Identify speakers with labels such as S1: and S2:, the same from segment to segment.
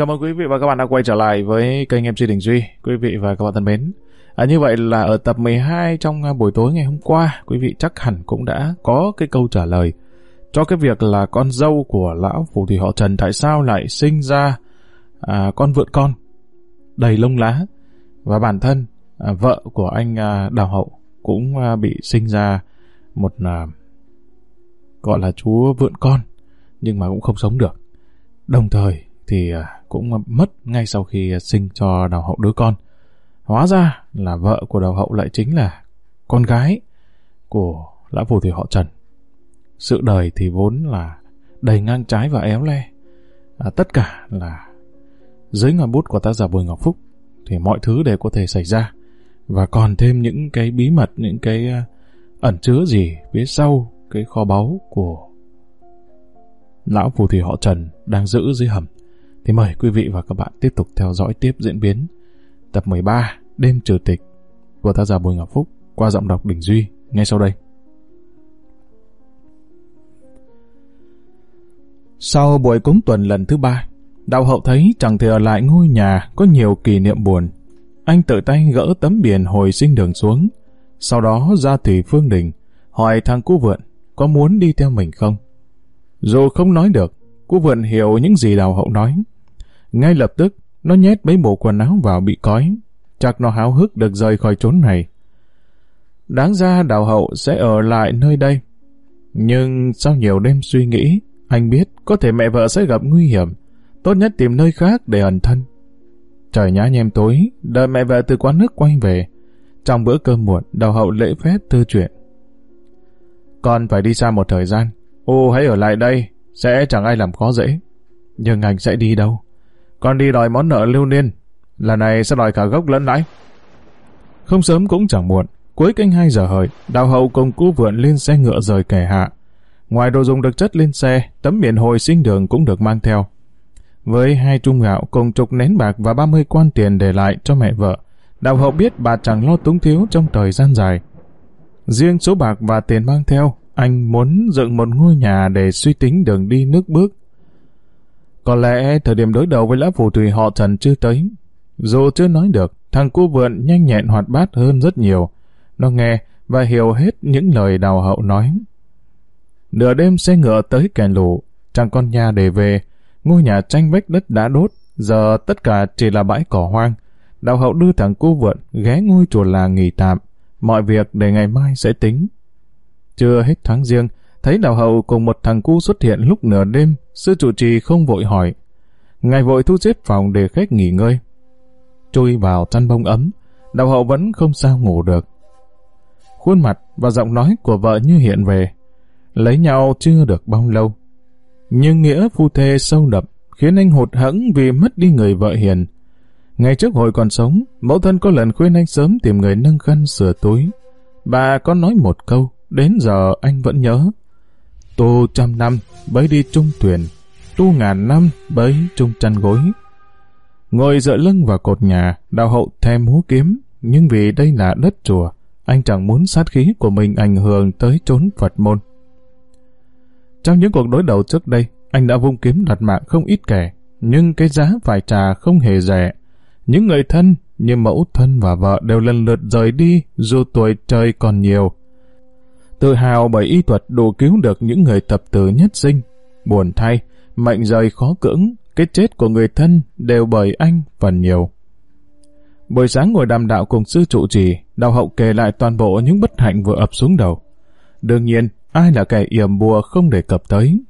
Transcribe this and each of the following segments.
S1: Chào mừng quý vị và các bạn đã quay trở lại với kênh MC Đình Duy. Quý vị và các bạn thân mến. À, như vậy là ở tập 12 trong à, buổi tối ngày hôm qua, quý vị chắc hẳn cũng đã có cái câu trả lời cho cái việc là con dâu của lão phù thủy họ Trần tại sao lại sinh ra à, con vượn con đầy lông lá và bản thân à, vợ của anh à, Đào Hậu cũng à, bị sinh ra một à, gọi là chúa vượn con nhưng mà cũng không sống được. Đồng thời thì à, cũng mất ngay sau khi sinh cho Đào Hậu đứa con. Hóa ra là vợ của Đào Hậu lại chính là con gái của lão phù thủy họ Trần. Sự đời thì vốn là đầy ngang trái và éo le. À, tất cả là dưới ngòi bút của tác giả Bùi Ngọc Phúc thì mọi thứ đều có thể xảy ra và còn thêm những cái bí mật, những cái à, ẩn chứa gì phía sau cái kho báu của lão phù thủy họ Trần đang giữ dưới hầm. Thì mời quý vị và các bạn tiếp tục theo dõi tiếp diễn biến tập 13 Đêm Trừ Tịch của tác giả Bùi Ngọc Phúc qua giọng đọc Đình Duy ngay sau đây. Sau buổi cúng tuần lần thứ ba, đạo hậu thấy chẳng thể ở lại ngôi nhà có nhiều kỷ niệm buồn. Anh tự tay gỡ tấm biển hồi sinh đường xuống, sau đó ra thủy phương đình, hỏi thằng cu vượn có muốn đi theo mình không. Dù không nói được, Cô vượn hiểu những gì đào hậu nói. Ngay lập tức, nó nhét mấy bộ quần áo vào bị cói. Chắc nó háo hức được rời khỏi chốn này. Đáng ra đào hậu sẽ ở lại nơi đây. Nhưng sau nhiều đêm suy nghĩ, anh biết có thể mẹ vợ sẽ gặp nguy hiểm. Tốt nhất tìm nơi khác để ẩn thân. Trời nhá nhem tối, đợi mẹ vợ từ quán nước quay về. Trong bữa cơm muộn, đào hậu lễ phép thư chuyện. Con phải đi xa một thời gian. Ô hãy ở lại đây, sẽ chẳng ai làm khó dễ. Nhưng anh sẽ đi đâu? Con đi đòi món nợ lưu niên. Lần này sẽ đòi cả gốc lẫn lãi. Không sớm cũng chẳng muộn. Cuối canh 2 giờ hời, đào hậu cùng cú vượn lên xe ngựa rời kẻ hạ. Ngoài đồ dùng được chất lên xe, tấm miệng hồi sinh đường cũng được mang theo. Với hai trung gạo cùng chục nén bạc và 30 quan tiền để lại cho mẹ vợ, đào hậu biết bà chẳng lo túng thiếu trong thời gian dài. Riêng số bạc và tiền mang theo, anh muốn dựng một ngôi nhà để suy tính đường đi nước bước. Có lẽ thời điểm đối đầu với lão phù thủy họ Trần chưa tới. Dù chưa nói được, thằng cu vượn nhanh nhẹn hoạt bát hơn rất nhiều. Nó nghe và hiểu hết những lời đào hậu nói. Nửa đêm xe ngựa tới kèn lũ, chẳng con nhà để về, ngôi nhà tranh vách đất đã đốt, giờ tất cả chỉ là bãi cỏ hoang. Đào hậu đưa thằng cu vượn ghé ngôi chùa làng nghỉ tạm, mọi việc để ngày mai sẽ tính. Chưa hết tháng riêng, thấy đào hậu cùng một thằng cu xuất hiện lúc nửa đêm, sư trụ trì không vội hỏi. Ngài vội thu xếp phòng để khách nghỉ ngơi. Chui vào chăn bông ấm, đào hậu vẫn không sao ngủ được. Khuôn mặt và giọng nói của vợ như hiện về. Lấy nhau chưa được bao lâu. Nhưng nghĩa phu thê sâu đậm khiến anh hụt hẫng vì mất đi người vợ hiền. Ngày trước hồi còn sống, mẫu thân có lần khuyên anh sớm tìm người nâng khăn sửa túi. Bà có nói một câu, đến giờ anh vẫn nhớ. Tu trăm năm, bấy đi chung thuyền. Tu ngàn năm, bấy chung chăn gối. Ngồi dựa lưng vào cột nhà, đào hậu thèm múa kiếm, nhưng vì đây là đất chùa, anh chẳng muốn sát khí của mình ảnh hưởng tới chốn Phật môn. Trong những cuộc đối đầu trước đây, anh đã vung kiếm đặt mạng không ít kẻ, nhưng cái giá phải trả không hề rẻ. Những người thân như mẫu thân và vợ đều lần lượt rời đi dù tuổi trời còn nhiều. Tự hào bởi y thuật đủ cứu được những người thập tử nhất sinh. Buồn thay, mệnh rời khó cưỡng, cái chết của người thân đều bởi anh phần nhiều. Buổi sáng ngồi đàm đạo cùng sư trụ trì, đạo hậu kể lại toàn bộ những bất hạnh vừa ập xuống đầu. Đương nhiên, ai là kẻ yểm bùa không đề cập tới.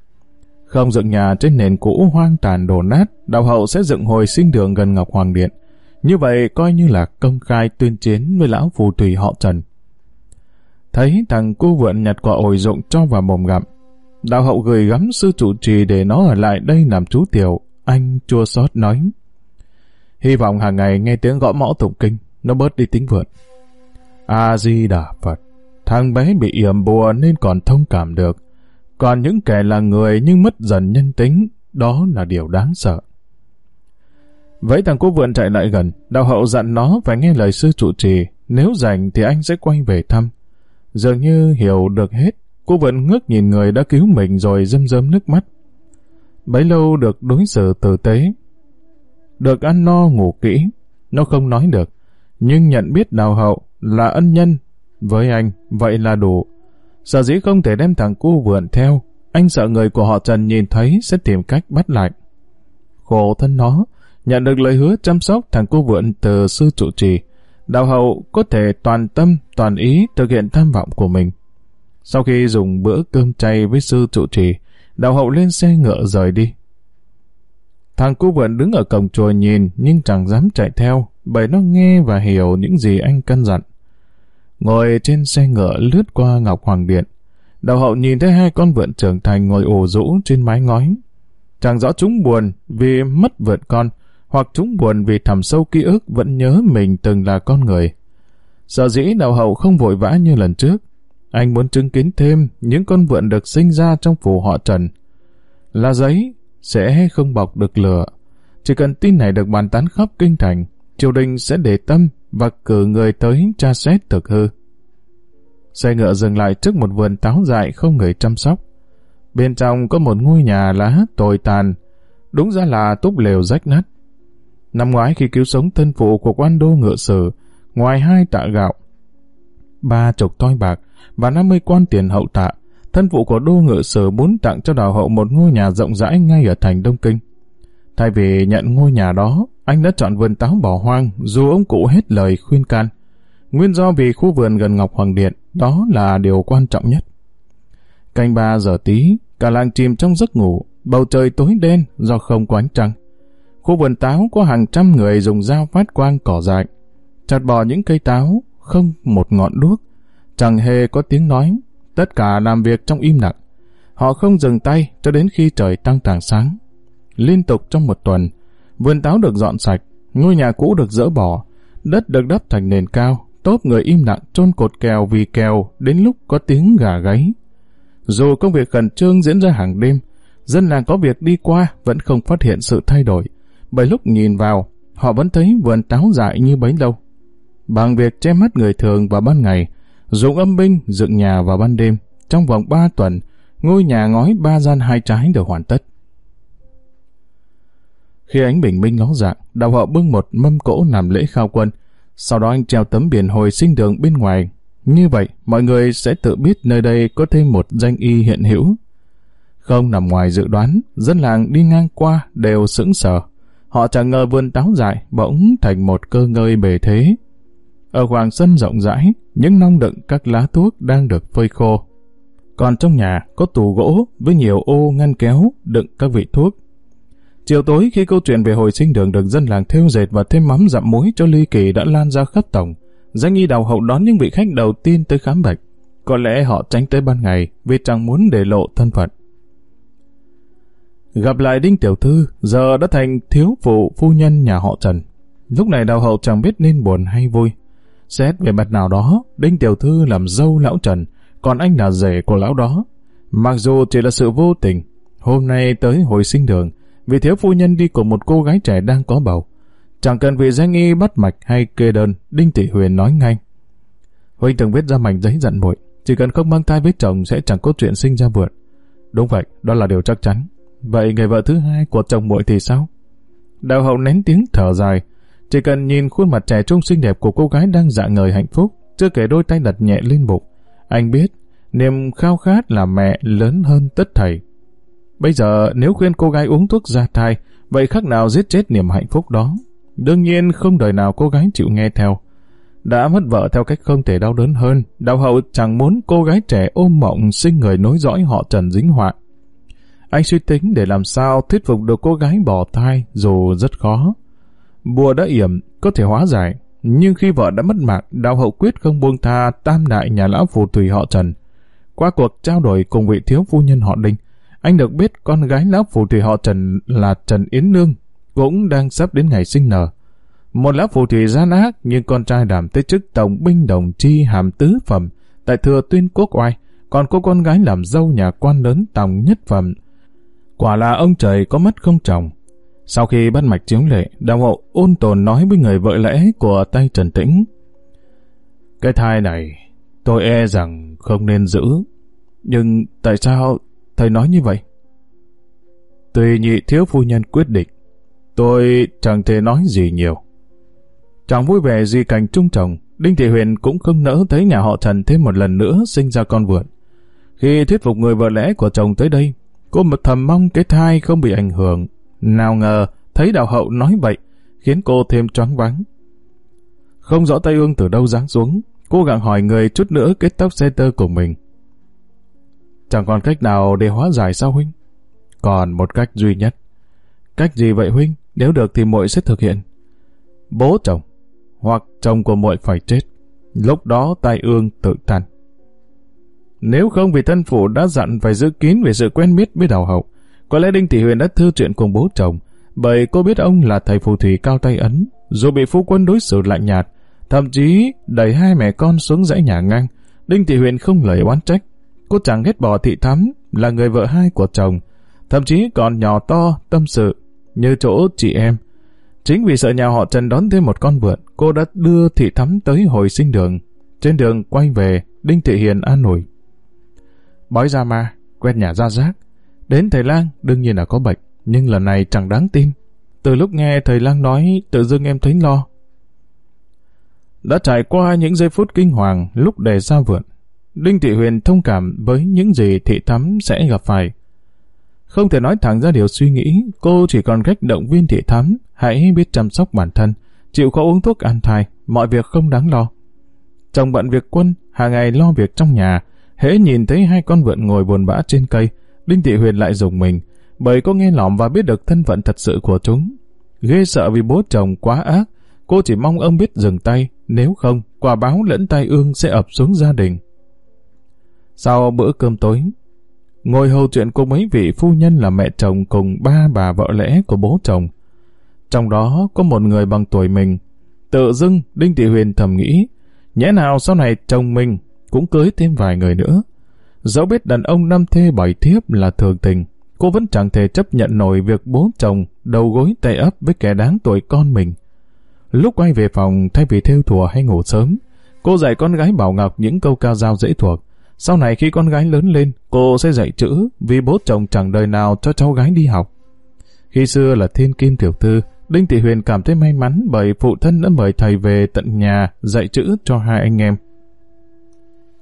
S1: Không dựng nhà trên nền cũ hoang tàn đổ nát, đạo hậu sẽ dựng hồi sinh đường gần Ngọc Hoàng Điện. Như vậy coi như là công khai tuyên chiến với lão phù thủy họ Trần. Thấy thằng cô vượn nhặt quả ổi rụng cho vào mồm gặm. Đạo hậu gửi gắm sư trụ trì để nó ở lại đây làm chú tiểu. Anh chua xót nói. Hy vọng hàng ngày nghe tiếng gõ mõ tụng kinh, nó bớt đi tính vượn. A-di-đà Phật. Thằng bé bị yểm bùa nên còn thông cảm được. Còn những kẻ là người nhưng mất dần nhân tính, đó là điều đáng sợ. Vậy thằng cô vượn chạy lại gần, đạo hậu dặn nó phải nghe lời sư trụ trì, nếu rảnh thì anh sẽ quay về thăm. Dường như hiểu được hết, cô vẫn ngước nhìn người đã cứu mình rồi rơm rơm nước mắt. Bấy lâu được đối xử tử tế. được ăn no ngủ kỹ. Nó không nói được, nhưng nhận biết đào hậu là ân nhân. Với anh, vậy là đủ. Sở dĩ không thể đem thằng cu vượn theo, anh sợ người của họ Trần nhìn thấy sẽ tìm cách bắt lại. Khổ thân nó, nhận được lời hứa chăm sóc thằng cô vượn từ sư trụ trì, đạo hậu có thể toàn tâm, toàn ý thực hiện tham vọng của mình. Sau khi dùng bữa cơm chay với sư trụ trì, đạo hậu lên xe ngựa rời đi. Thằng cu vượn đứng ở cổng chùa nhìn nhưng chẳng dám chạy theo, bởi nó nghe và hiểu những gì anh căn dặn. Ngồi trên xe ngựa lướt qua Ngọc Hoàng Điện, đạo hậu nhìn thấy hai con vượn trưởng thành ngồi ổ rũ trên mái ngói. Chẳng rõ chúng buồn vì mất vượn con, hoặc chúng buồn vì thầm sâu ký ức vẫn nhớ mình từng là con người. Sợ dĩ đạo hậu không vội vã như lần trước. Anh muốn chứng kiến thêm những con vượn được sinh ra trong phủ họ Trần. Là giấy, sẽ không bọc được lửa. Chỉ cần tin này được bàn tán khắp kinh thành, triều đình sẽ để tâm và cử người tới tra xét thực hư. Xe ngựa dừng lại trước một vườn táo dại không người chăm sóc. Bên trong có một ngôi nhà lá tồi tàn, đúng ra là túp lều rách nát. Năm ngoái khi cứu sống thân phụ của quan đô ngựa sở, ngoài hai tạ gạo, ba chục toi bạc và 50 quan tiền hậu tạ, thân phụ của đô ngựa sở muốn tặng cho đào hậu một ngôi nhà rộng rãi ngay ở thành Đông Kinh. Thay vì nhận ngôi nhà đó, anh đã chọn vườn táo bỏ hoang dù ông cụ hết lời khuyên can. Nguyên do vì khu vườn gần Ngọc Hoàng Điện, đó là điều quan trọng nhất. Canh ba giờ tí, cả làng chìm trong giấc ngủ, bầu trời tối đen do không có ánh trăng. Khu vườn táo có hàng trăm người dùng dao phát quang cỏ dại, chặt bỏ những cây táo, không một ngọn đuốc, chẳng hề có tiếng nói, tất cả làm việc trong im lặng. Họ không dừng tay cho đến khi trời tăng tàng sáng. Liên tục trong một tuần, vườn táo được dọn sạch, ngôi nhà cũ được dỡ bỏ, đất được đắp thành nền cao, tốt người im lặng chôn cột kèo vì kèo đến lúc có tiếng gà gáy. Dù công việc khẩn trương diễn ra hàng đêm, dân làng có việc đi qua vẫn không phát hiện sự thay đổi, bởi lúc nhìn vào, họ vẫn thấy vườn táo dại như bấy lâu. Bằng việc che mắt người thường vào ban ngày, dùng âm binh dựng nhà vào ban đêm, trong vòng ba tuần, ngôi nhà ngói ba gian hai trái được hoàn tất. Khi ánh bình minh ló dạng, đạo họ bưng một mâm cỗ làm lễ khao quân, sau đó anh treo tấm biển hồi sinh đường bên ngoài. Như vậy, mọi người sẽ tự biết nơi đây có thêm một danh y hiện hữu. Không nằm ngoài dự đoán, dân làng đi ngang qua đều sững sờ. Họ chẳng ngờ vườn táo dại bỗng thành một cơ ngơi bề thế. Ở khoảng sân rộng rãi, những nong đựng các lá thuốc đang được phơi khô. Còn trong nhà có tủ gỗ với nhiều ô ngăn kéo đựng các vị thuốc. Chiều tối khi câu chuyện về hồi sinh đường được dân làng theo dệt và thêm mắm dặm muối cho ly kỳ đã lan ra khắp tổng, danh y đào hậu đón những vị khách đầu tiên tới khám bệnh. Có lẽ họ tránh tới ban ngày vì chẳng muốn để lộ thân phận. Gặp lại Đinh Tiểu Thư, giờ đã thành thiếu phụ phu nhân nhà họ Trần. Lúc này đào hậu chẳng biết nên buồn hay vui. Xét về mặt nào đó, Đinh Tiểu Thư làm dâu lão Trần, còn anh là rể của lão đó. Mặc dù chỉ là sự vô tình, hôm nay tới hồi sinh đường, vì thiếu phu nhân đi cùng một cô gái trẻ đang có bầu. Chẳng cần vị danh y bắt mạch hay kê đơn, Đinh Thị Huyền nói ngay. Huynh từng viết ra mảnh giấy dặn muội chỉ cần không mang thai với chồng sẽ chẳng có chuyện sinh ra vượt. Đúng vậy, đó là điều chắc chắn. Vậy người vợ thứ hai của chồng muội thì sao? Đào hậu nén tiếng thở dài, chỉ cần nhìn khuôn mặt trẻ trung xinh đẹp của cô gái đang dạ ngời hạnh phúc, chưa kể đôi tay đặt nhẹ lên bụng. Anh biết, niềm khao khát là mẹ lớn hơn tất thầy. Bây giờ nếu khuyên cô gái uống thuốc ra thai, vậy khác nào giết chết niềm hạnh phúc đó. Đương nhiên không đời nào cô gái chịu nghe theo. Đã mất vợ theo cách không thể đau đớn hơn, Đào hậu chẳng muốn cô gái trẻ ôm mộng sinh người nối dõi họ Trần dính họa. Anh suy tính để làm sao thuyết phục được cô gái bỏ thai dù rất khó. Bùa đã yểm, có thể hóa giải, nhưng khi vợ đã mất mạng, đạo hậu quyết không buông tha tam đại nhà lão phù thủy họ Trần. Qua cuộc trao đổi cùng vị thiếu phu nhân họ Đinh, anh được biết con gái lão phù thủy họ Trần là Trần Yến Nương, cũng đang sắp đến ngày sinh nở. Một lão phù thủy gian ác nhưng con trai đảm tới chức tổng binh đồng chi hàm tứ phẩm tại thừa tuyên quốc oai, còn cô con gái làm dâu nhà quan lớn tòng nhất phẩm. Quả là ông trời có mắt không chồng. Sau khi bắt mạch chiếu lệ, đạo hộ ôn tồn nói với người vợ lẽ của tay Trần Tĩnh. Cái thai này, tôi e rằng không nên giữ. Nhưng tại sao thầy nói như vậy? Tùy nhị thiếu phu nhân quyết định. Tôi chẳng thể nói gì nhiều. Chẳng vui vẻ gì cảnh trung chồng, Đinh Thị Huyền cũng không nỡ thấy nhà họ Trần thêm một lần nữa sinh ra con vượn. Khi thuyết phục người vợ lẽ của chồng tới đây, cô một thầm mong cái thai không bị ảnh hưởng. Nào ngờ, thấy đạo hậu nói vậy, khiến cô thêm choáng váng. Không rõ tay ương từ đâu giáng xuống, cô gặng hỏi người chút nữa kết tóc xe tơ của mình. Chẳng còn cách nào để hóa giải sao huynh? Còn một cách duy nhất. Cách gì vậy huynh? Nếu được thì muội sẽ thực hiện. Bố chồng, hoặc chồng của muội phải chết. Lúc đó tai ương tự thành. Nếu không vì thân phụ đã dặn phải giữ kín về sự quen biết với đào hậu, có lẽ Đinh Thị Huyền đã thư chuyện cùng bố chồng, bởi cô biết ông là thầy phù thủy cao tay ấn, dù bị phu quân đối xử lạnh nhạt, thậm chí đẩy hai mẹ con xuống dãy nhà ngang, Đinh Thị Huyền không lời oán trách. Cô chẳng ghét bỏ thị thắm, là người vợ hai của chồng, thậm chí còn nhỏ to, tâm sự, như chỗ chị em. Chính vì sợ nhà họ Trần đón thêm một con vượn, cô đã đưa thị thắm tới hồi sinh đường. Trên đường quay về, Đinh Thị Hiền an ủi. Bói ra ma, quét nhà ra rác. Đến thầy lang, đương nhiên là có bệnh, nhưng lần này chẳng đáng tin. Từ lúc nghe thầy lang nói, tự dưng em thấy lo. Đã trải qua những giây phút kinh hoàng lúc đề ra vượn, Đinh Thị Huyền thông cảm với những gì thị thắm sẽ gặp phải. Không thể nói thẳng ra điều suy nghĩ, cô chỉ còn cách động viên thị thắm, hãy biết chăm sóc bản thân, chịu khó uống thuốc an thai, mọi việc không đáng lo. Chồng bận việc quân, hàng ngày lo việc trong nhà, hễ nhìn thấy hai con vượn ngồi buồn bã trên cây, Đinh Thị Huyền lại dùng mình, bởi cô nghe lỏm và biết được thân phận thật sự của chúng. Ghê sợ vì bố chồng quá ác, cô chỉ mong ông biết dừng tay, nếu không, quả báo lẫn tai ương sẽ ập xuống gia đình. Sau bữa cơm tối, ngồi hầu chuyện cùng mấy vị phu nhân là mẹ chồng cùng ba bà vợ lẽ của bố chồng. Trong đó có một người bằng tuổi mình. Tự dưng, Đinh Thị Huyền thầm nghĩ, nhẽ nào sau này chồng mình cũng cưới thêm vài người nữa. Dẫu biết đàn ông năm thê bảy thiếp là thường tình, cô vẫn chẳng thể chấp nhận nổi việc bố chồng đầu gối tay ấp với kẻ đáng tuổi con mình. Lúc quay về phòng thay vì theo thùa hay ngủ sớm, cô dạy con gái Bảo Ngọc những câu cao dao dễ thuộc, sau này khi con gái lớn lên, cô sẽ dạy chữ vì bố chồng chẳng đời nào cho cháu gái đi học. Khi xưa là thiên kim tiểu thư, Đinh Thị Huyền cảm thấy may mắn bởi phụ thân đã mời thầy về tận nhà dạy chữ cho hai anh em.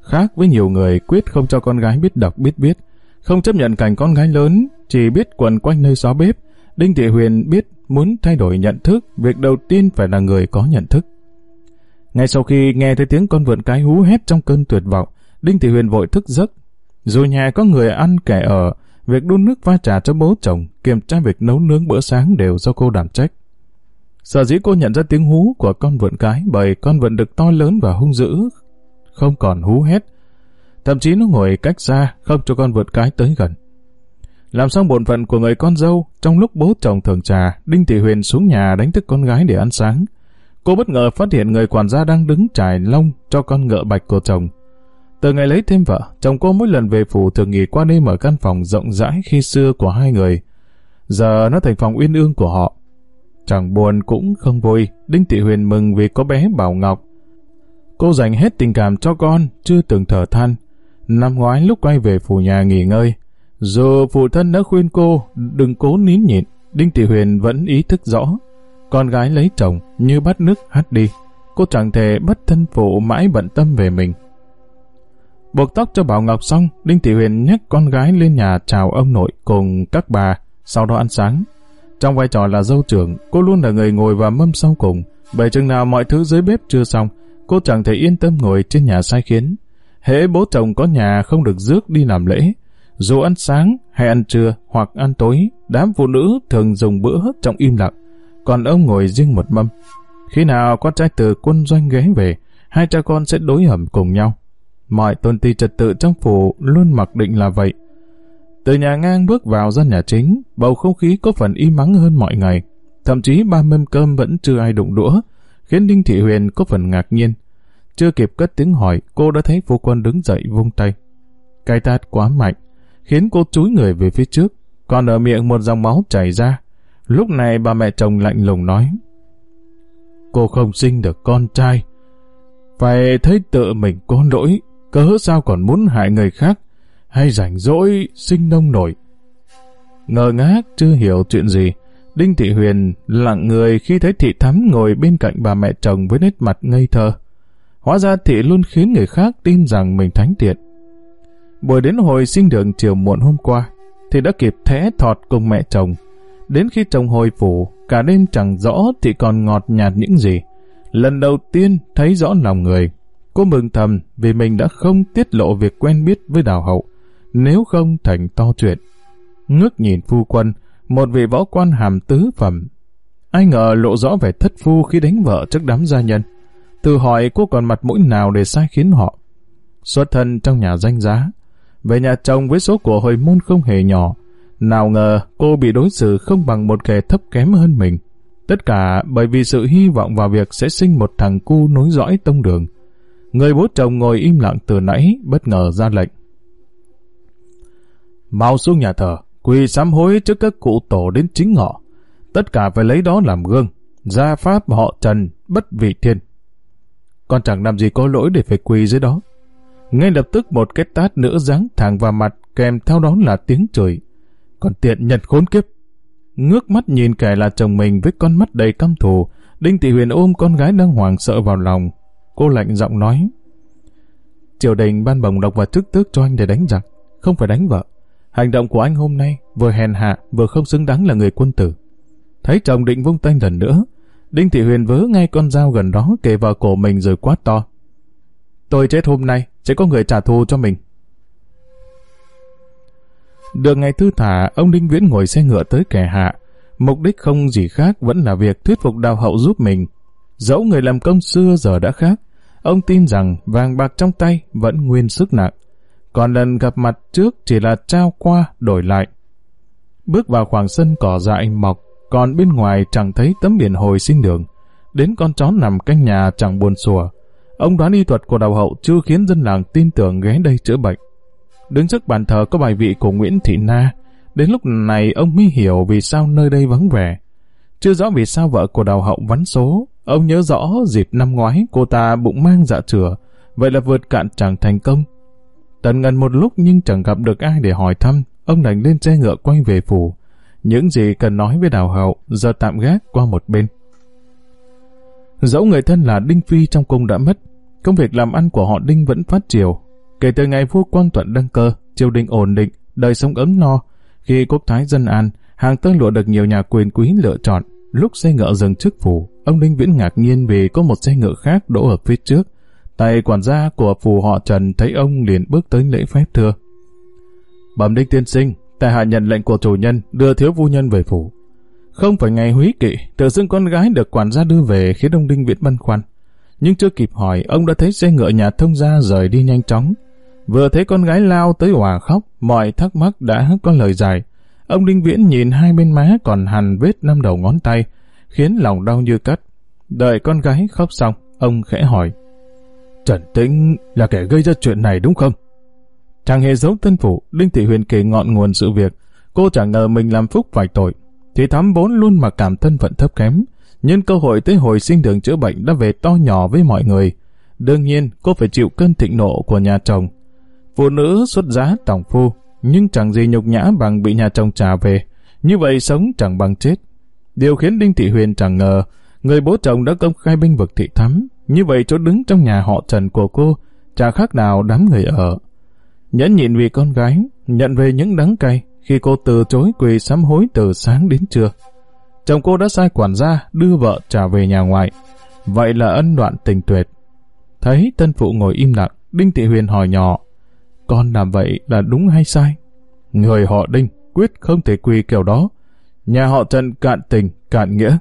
S1: Khác với nhiều người quyết không cho con gái biết đọc biết viết, không chấp nhận cảnh con gái lớn, chỉ biết quần quanh nơi xó bếp, Đinh Thị Huyền biết muốn thay đổi nhận thức, việc đầu tiên phải là người có nhận thức. Ngay sau khi nghe thấy tiếng con vượn cái hú hét trong cơn tuyệt vọng, Đinh Thị Huyền vội thức giấc. Dù nhà có người ăn kẻ ở, việc đun nước pha trà cho bố chồng, kiểm tra việc nấu nướng bữa sáng đều do cô đảm trách. Sở dĩ cô nhận ra tiếng hú của con vượn cái bởi con vượn đực to lớn và hung dữ, không còn hú hét. Thậm chí nó ngồi cách xa, không cho con vượt cái tới gần. Làm xong bổn phận của người con dâu, trong lúc bố chồng thường trà, Đinh Thị Huyền xuống nhà đánh thức con gái để ăn sáng. Cô bất ngờ phát hiện người quản gia đang đứng trải lông cho con ngựa bạch của chồng. Từ ngày lấy thêm vợ, chồng cô mỗi lần về phủ thường nghỉ qua đêm ở căn phòng rộng rãi khi xưa của hai người. Giờ nó thành phòng uyên ương của họ. Chẳng buồn cũng không vui, Đinh Thị Huyền mừng vì có bé Bảo Ngọc. Cô dành hết tình cảm cho con, chưa từng thở than. Năm ngoái lúc quay về phủ nhà nghỉ ngơi, dù phụ thân đã khuyên cô đừng cố nín nhịn, Đinh Thị Huyền vẫn ý thức rõ. Con gái lấy chồng như bắt nước hát đi. Cô chẳng thể bất thân phụ mãi bận tâm về mình. Buộc tóc cho Bảo Ngọc xong, Đinh Thị Huyền nhắc con gái lên nhà chào ông nội cùng các bà, sau đó ăn sáng. Trong vai trò là dâu trưởng, cô luôn là người ngồi vào mâm sau cùng, bởi chừng nào mọi thứ dưới bếp chưa xong, cô chẳng thể yên tâm ngồi trên nhà sai khiến. Hễ bố chồng có nhà không được rước đi làm lễ, dù ăn sáng hay ăn trưa hoặc ăn tối, đám phụ nữ thường dùng bữa trong im lặng, còn ông ngồi riêng một mâm. Khi nào con trai từ quân doanh ghé về, hai cha con sẽ đối hầm cùng nhau. Mọi tôn ti trật tự trong phủ luôn mặc định là vậy. Từ nhà ngang bước vào gian nhà chính, bầu không khí có phần im mắng hơn mọi ngày. Thậm chí ba mâm cơm vẫn chưa ai đụng đũa, khiến Đinh Thị Huyền có phần ngạc nhiên. Chưa kịp cất tiếng hỏi, cô đã thấy phu quân đứng dậy vung tay. Cái tát quá mạnh, khiến cô chúi người về phía trước, còn ở miệng một dòng máu chảy ra. Lúc này bà mẹ chồng lạnh lùng nói, Cô không sinh được con trai, phải thấy tự mình có lỗi, cớ sao còn muốn hại người khác, hay rảnh rỗi sinh nông nổi. Ngờ ngác chưa hiểu chuyện gì, Đinh Thị Huyền lặng người khi thấy thị thắm ngồi bên cạnh bà mẹ chồng với nét mặt ngây thơ. Hóa ra thị luôn khiến người khác tin rằng mình thánh thiện. Buổi đến hồi sinh đường chiều muộn hôm qua, thì đã kịp thẽ thọt cùng mẹ chồng. Đến khi chồng hồi phủ, cả đêm chẳng rõ thì còn ngọt nhạt những gì. Lần đầu tiên thấy rõ lòng người. Cô mừng thầm vì mình đã không tiết lộ việc quen biết với đào hậu, nếu không thành to chuyện. Ngước nhìn phu quân, một vị võ quan hàm tứ phẩm. Ai ngờ lộ rõ vẻ thất phu khi đánh vợ trước đám gia nhân. Từ hỏi cô còn mặt mũi nào để sai khiến họ. Xuất thân trong nhà danh giá. Về nhà chồng với số của hồi môn không hề nhỏ. Nào ngờ cô bị đối xử không bằng một kẻ thấp kém hơn mình. Tất cả bởi vì sự hy vọng vào việc sẽ sinh một thằng cu nối dõi tông đường. Người bố chồng ngồi im lặng từ nãy bất ngờ ra lệnh. Mau xuống nhà thờ, quỳ sám hối trước các cụ tổ đến chính họ. Tất cả phải lấy đó làm gương. Gia pháp họ trần, bất vị thiên. Con chẳng làm gì có lỗi để phải quỳ dưới đó. Ngay lập tức một cái tát nữa giáng thẳng vào mặt kèm theo đó là tiếng chửi. Còn tiện nhật khốn kiếp. Ngước mắt nhìn kẻ là chồng mình với con mắt đầy căm thù, Đinh Thị Huyền ôm con gái đang hoảng sợ vào lòng. Cô lạnh giọng nói. Triều đình ban bồng độc và chức tước cho anh để đánh giặc, không phải đánh vợ. Hành động của anh hôm nay vừa hèn hạ vừa không xứng đáng là người quân tử. Thấy chồng định vung tay lần nữa, Đinh Thị Huyền vớ ngay con dao gần đó kề vào cổ mình rồi quát to. Tôi chết hôm nay, sẽ có người trả thù cho mình. Được ngày thư thả, ông Đinh Viễn ngồi xe ngựa tới kẻ hạ. Mục đích không gì khác vẫn là việc thuyết phục đào hậu giúp mình. Dẫu người làm công xưa giờ đã khác, ông tin rằng vàng bạc trong tay vẫn nguyên sức nặng. Còn lần gặp mặt trước chỉ là trao qua đổi lại. Bước vào khoảng sân cỏ dại mọc, còn bên ngoài chẳng thấy tấm biển hồi sinh đường. Đến con chó nằm canh nhà chẳng buồn sủa. Ông đoán y thuật của đào hậu chưa khiến dân làng tin tưởng ghé đây chữa bệnh. Đứng trước bàn thờ có bài vị của Nguyễn Thị Na. Đến lúc này ông mới hiểu vì sao nơi đây vắng vẻ. Chưa rõ vì sao vợ của đào hậu vắn số. Ông nhớ rõ dịp năm ngoái cô ta bụng mang dạ chửa. Vậy là vượt cạn chẳng thành công. Tần ngần một lúc nhưng chẳng gặp được ai để hỏi thăm. Ông đành lên xe ngựa quay về phủ. Những gì cần nói với đào hậu giờ tạm gác qua một bên. Dẫu người thân là Đinh Phi trong cung đã mất, công việc làm ăn của họ Đinh vẫn phát triều. Kể từ ngày vua Quang Thuận đăng cơ, triều đình ổn định, đời sống ấm no. Khi quốc thái dân an, hàng tơ lụa được nhiều nhà quyền quý lựa chọn. Lúc xe ngựa dừng trước phủ, ông Đinh Viễn ngạc nhiên vì có một xe ngựa khác đỗ ở phía trước. Tay quản gia của phủ họ Trần thấy ông liền bước tới lễ phép thưa. Bẩm Đinh Tiên Sinh, tại hạ nhận lệnh của chủ nhân đưa thiếu phu nhân về phủ. Không phải ngày húy kỵ, tự dưng con gái được quản gia đưa về khiến ông Đinh Viễn băn khoăn. Nhưng chưa kịp hỏi, ông đã thấy xe ngựa nhà thông gia rời đi nhanh chóng. Vừa thấy con gái lao tới hòa khóc, mọi thắc mắc đã có lời giải Ông Đinh Viễn nhìn hai bên má còn hằn vết năm đầu ngón tay, khiến lòng đau như cắt. Đợi con gái khóc xong, ông khẽ hỏi. Trần Tĩnh là kẻ gây ra chuyện này đúng không? Chẳng hề giấu thân phụ, Đinh Thị Huyền kể ngọn nguồn sự việc. Cô chẳng ngờ mình làm phúc phải tội. Thì thám bốn luôn mà cảm thân phận thấp kém. Nhưng cơ hội tới hồi sinh đường chữa bệnh đã về to nhỏ với mọi người. Đương nhiên, cô phải chịu cơn thịnh nộ của nhà chồng. Phụ nữ xuất giá tổng phu, nhưng chẳng gì nhục nhã bằng bị nhà chồng trả về. Như vậy sống chẳng bằng chết. Điều khiến Đinh Thị Huyền chẳng ngờ, người bố chồng đã công khai binh vực thị thắm. Như vậy chỗ đứng trong nhà họ Trần của cô, chả khác nào đám người ở. Nhẫn nhịn vì con gái, nhận về những đắng cay khi cô từ chối quỳ sám hối từ sáng đến trưa. Chồng cô đã sai quản gia đưa vợ trả về nhà ngoại. Vậy là ân đoạn tình tuyệt. Thấy tân phụ ngồi im lặng, Đinh Thị Huyền hỏi nhỏ, con làm vậy là đúng hay sai? Người họ Đinh quyết không thể quỳ kiểu đó. Nhà họ Trần cạn tình, cạn nghĩa.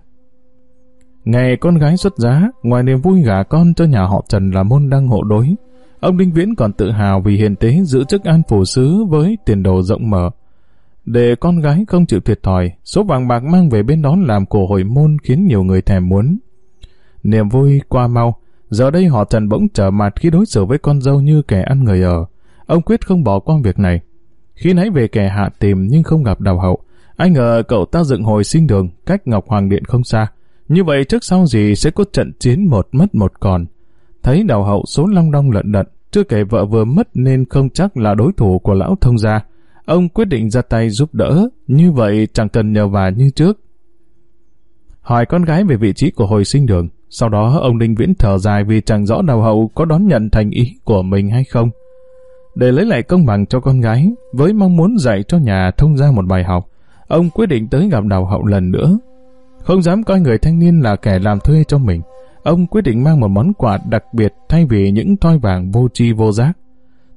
S1: Ngày con gái xuất giá, ngoài niềm vui gả con cho nhà họ Trần là môn đăng hộ đối, ông Đinh Viễn còn tự hào vì hiền tế giữ chức an phủ sứ với tiền đồ rộng mở. Để con gái không chịu thiệt thòi, số vàng bạc mang về bên đó làm cổ hội môn khiến nhiều người thèm muốn. Niềm vui qua mau, giờ đây họ Trần bỗng trở mặt khi đối xử với con dâu như kẻ ăn người ở. Ông quyết không bỏ qua việc này. Khi nãy về kẻ hạ tìm nhưng không gặp đào hậu, anh ngờ cậu ta dựng hồi sinh đường cách Ngọc Hoàng Điện không xa. Như vậy trước sau gì sẽ có trận chiến một mất một còn. Thấy đầu hậu số long đong lận đận, chưa kể vợ vừa mất nên không chắc là đối thủ của lão thông gia. Ông quyết định ra tay giúp đỡ, như vậy chẳng cần nhờ vả như trước. hỏi con gái về vị trí của hồi sinh đường. Sau đó ông Đinh Viễn thở dài vì chẳng rõ đầu hậu có đón nhận thành ý của mình hay không. Để lấy lại công bằng cho con gái, với mong muốn dạy cho nhà thông gia một bài học, ông quyết định tới gặp đào hậu lần nữa. Không dám coi người thanh niên là kẻ làm thuê cho mình, ông quyết định mang một món quà đặc biệt thay vì những thoi vàng vô tri vô giác.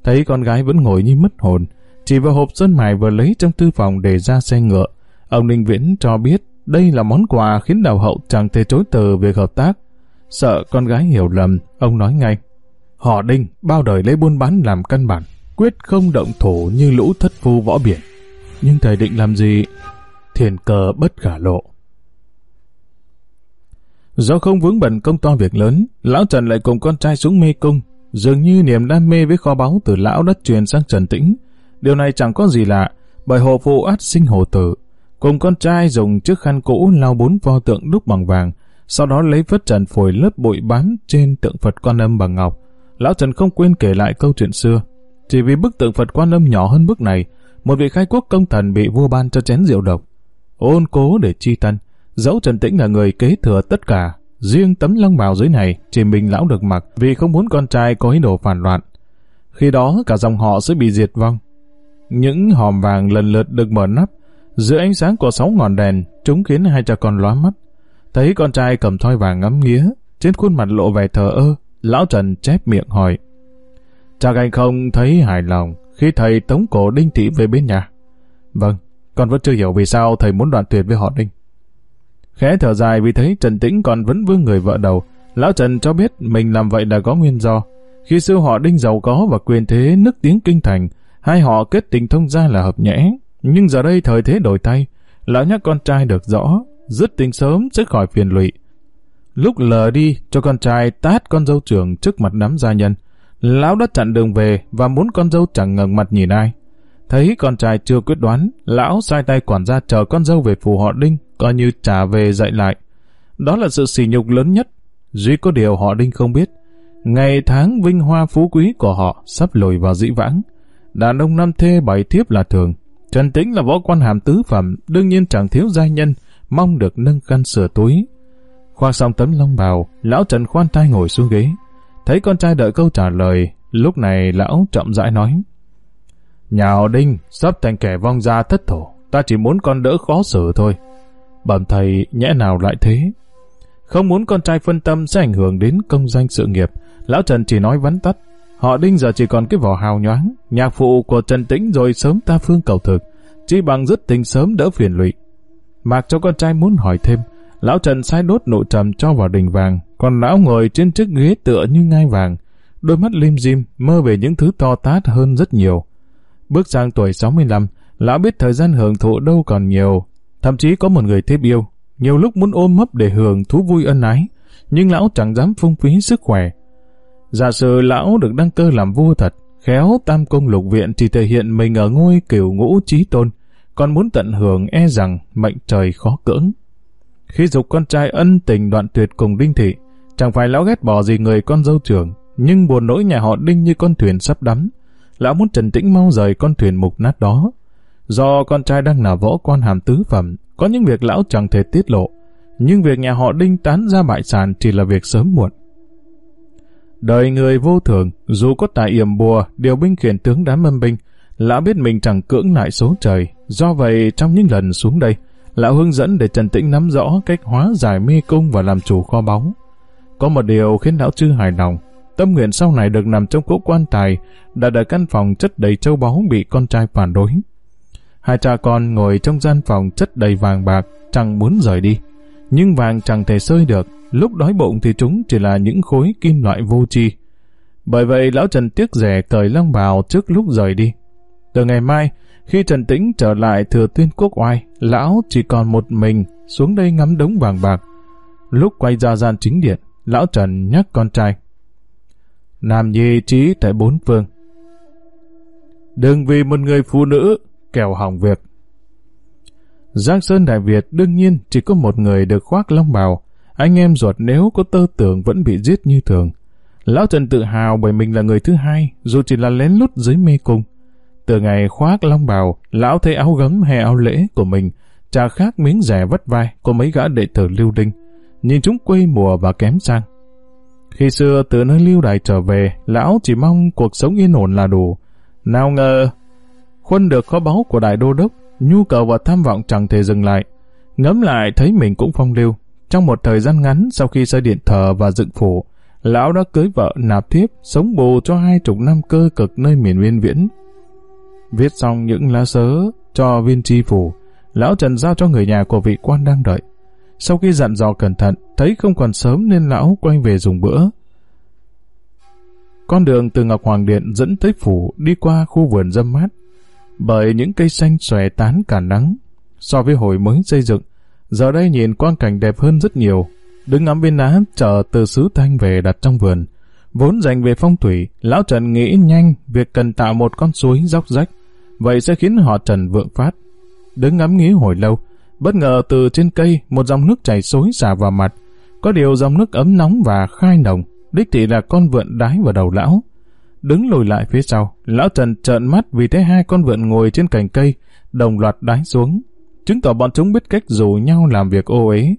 S1: Thấy con gái vẫn ngồi như mất hồn, chỉ vào hộp sơn mài vừa lấy trong tư phòng để ra xe ngựa. Ông Ninh Viễn cho biết đây là món quà khiến đào hậu chẳng thể chối từ việc hợp tác. Sợ con gái hiểu lầm, ông nói ngay. Họ Đinh bao đời lấy buôn bán làm căn bản, quyết không động thủ như lũ thất phu võ biển. Nhưng thầy định làm gì? Thiền cờ bất khả lộ. Do không vướng bận công to việc lớn, lão Trần lại cùng con trai xuống mê cung. Dường như niềm đam mê với kho báu từ lão đất truyền sang Trần Tĩnh. Điều này chẳng có gì lạ, bởi hồ phụ át sinh hồ tử. Cùng con trai dùng chiếc khăn cũ lau bốn pho tượng đúc bằng vàng, sau đó lấy phất trần phổi lớp bụi bám trên tượng Phật Quan Âm bằng ngọc. Lão Trần không quên kể lại câu chuyện xưa. Chỉ vì bức tượng Phật Quan Âm nhỏ hơn bức này, một vị khai quốc công thần bị vua ban cho chén rượu độc. Ôn cố để chi tân, dẫu Trần Tĩnh là người kế thừa tất cả, riêng tấm lăng bào dưới này chỉ mình lão được mặc vì không muốn con trai có ý đồ phản loạn. Khi đó cả dòng họ sẽ bị diệt vong. Những hòm vàng lần lượt được mở nắp, dưới ánh sáng của sáu ngọn đèn, chúng khiến hai cha con lóa mắt. Thấy con trai cầm thoi vàng ngắm nghía, trên khuôn mặt lộ vẻ thờ ơ, lão Trần chép miệng hỏi. Chắc anh không thấy hài lòng khi thầy tống cổ Đinh Thị về bên nhà. Vâng, con vẫn chưa hiểu vì sao thầy muốn đoạn tuyệt với họ Đinh. Khẽ thở dài vì thấy Trần Tĩnh còn vẫn vương người vợ đầu, lão Trần cho biết mình làm vậy là có nguyên do. Khi xưa họ Đinh giàu có và quyền thế nức tiếng kinh thành, hai họ kết tình thông gia là hợp nhẽ. Nhưng giờ đây thời thế đổi tay, lão nhắc con trai được rõ, dứt tình sớm sẽ khỏi phiền lụy. Lúc lờ đi cho con trai tát con dâu trưởng trước mặt đám gia nhân, lão đã chặn đường về và muốn con dâu chẳng ngẩng mặt nhìn ai. Thấy con trai chưa quyết đoán, lão sai tay quản gia chờ con dâu về phù họ Đinh, coi như trả về dạy lại. Đó là sự sỉ nhục lớn nhất. Duy có điều họ Đinh không biết. Ngày tháng vinh hoa phú quý của họ sắp lùi vào dĩ vãng. Đàn ông năm thê bảy thiếp là thường. Trần Tĩnh là võ quan hàm tứ phẩm, đương nhiên chẳng thiếu giai nhân, mong được nâng căn sửa túi. Khoác xong tấm lông bào, lão Trần khoan tay ngồi xuống ghế. Thấy con trai đợi câu trả lời, lúc này lão chậm rãi nói. Nhà họ Đinh sắp thành kẻ vong gia thất thổ, ta chỉ muốn con đỡ khó xử thôi. Bẩm thầy nhẽ nào lại thế? Không muốn con trai phân tâm sẽ ảnh hưởng đến công danh sự nghiệp, lão Trần chỉ nói vắn tắt. Họ Đinh giờ chỉ còn cái vỏ hào nhoáng, nhạc phụ của Trần Tĩnh rồi sớm ta phương cầu thực, chỉ bằng dứt tình sớm đỡ phiền lụy. Mặc cho con trai muốn hỏi thêm, lão Trần sai đốt nụ trầm cho vào đình vàng, còn lão ngồi trên chiếc ghế tựa như ngai vàng, đôi mắt lim dim mơ về những thứ to tát hơn rất nhiều. Bước sang tuổi 65, lão biết thời gian hưởng thụ đâu còn nhiều, thậm chí có một người thêm yêu, nhiều lúc muốn ôm mấp để hưởng thú vui ân ái, nhưng lão chẳng dám phung phí sức khỏe. Giả sử lão được đăng cơ làm vua thật, khéo tam công lục viện chỉ thể hiện mình ở ngôi kiểu ngũ trí tôn, còn muốn tận hưởng e rằng mệnh trời khó cưỡng. Khi dục con trai ân tình đoạn tuyệt cùng Đinh Thị, chẳng phải lão ghét bỏ gì người con dâu trưởng, nhưng buồn nỗi nhà họ Đinh như con thuyền sắp đắm. Lão muốn trần tĩnh mau rời con thuyền mục nát đó. Do con trai đang là võ quan hàm tứ phẩm, có những việc lão chẳng thể tiết lộ, nhưng việc nhà họ Đinh tán ra bại sản chỉ là việc sớm muộn. Đời người vô thường, dù có tài yểm bùa, điều binh khiển tướng đám âm binh, lão biết mình chẳng cưỡng lại số trời. Do vậy, trong những lần xuống đây, lão hướng dẫn để Trần Tĩnh nắm rõ cách hóa giải mê cung và làm chủ kho báu. Có một điều khiến lão chưa hài lòng. Tâm nguyện sau này được nằm trong cỗ quan tài, đã đợi căn phòng chất đầy châu báu bị con trai phản đối. Hai cha con ngồi trong gian phòng chất đầy vàng bạc, chẳng muốn rời đi. Nhưng vàng chẳng thể sơi được, lúc đói bụng thì chúng chỉ là những khối kim loại vô tri. Bởi vậy lão Trần tiếc rẻ cởi long bào trước lúc rời đi. Từ ngày mai, khi Trần Tĩnh trở lại thừa tuyên quốc oai, lão chỉ còn một mình xuống đây ngắm đống vàng bạc. Lúc quay ra gian chính điện, lão Trần nhắc con trai. Nam nhi trí tại bốn phương. Đừng vì một người phụ nữ kẻo hỏng việc. Giang Sơn Đại Việt đương nhiên chỉ có một người được khoác long bào, anh em ruột nếu có tơ tưởng vẫn bị giết như thường. Lão Trần tự hào bởi mình là người thứ hai, dù chỉ là lén lút dưới mê cung. Từ ngày khoác long bào, lão thấy áo gấm hay áo lễ của mình chả khác miếng rẻ vất vai của mấy gã đệ tử lưu đinh, nhìn chúng quê mùa và kém sang. Khi xưa từ nơi lưu đài trở về, lão chỉ mong cuộc sống yên ổn là đủ. Nào ngờ, khuân được kho báu của đại đô đốc, nhu cầu và tham vọng chẳng thể dừng lại. Ngẫm lại thấy mình cũng phong lưu. Trong một thời gian ngắn sau khi xây điện thờ và dựng phủ, lão đã cưới vợ nạp thiếp, sống bù cho hai chục năm cơ cực nơi miền viên viễn. Viết xong những lá sớ cho viên tri phủ, lão Trần giao cho người nhà của vị quan đang đợi. Sau khi dặn dò cẩn thận, thấy không còn sớm nên lão quay về dùng bữa. Con đường từ Ngọc Hoàng Điện dẫn tới phủ đi qua khu vườn dâm mát, bởi những cây xanh xòe tán cả nắng. So với hồi mới xây dựng, giờ đây nhìn quang cảnh đẹp hơn rất nhiều. Đứng ngắm viên đá chờ từ xứ thanh về đặt trong vườn. Vốn dành về phong thủy, lão Trần nghĩ nhanh việc cần tạo một con suối dốc rách. Vậy sẽ khiến họ Trần vượng phát. Đứng ngắm nghĩ hồi lâu, bất ngờ từ trên cây một dòng nước chảy xối xả vào mặt. Có điều dòng nước ấm nóng và khai nồng, đích thị là con vượn đái vào đầu lão. Đứng lùi lại phía sau, lão Trần trợn mắt vì thấy hai con vượn ngồi trên cành cây, đồng loạt đái xuống. Chứng tỏ bọn chúng biết cách rủ nhau làm việc ô uế.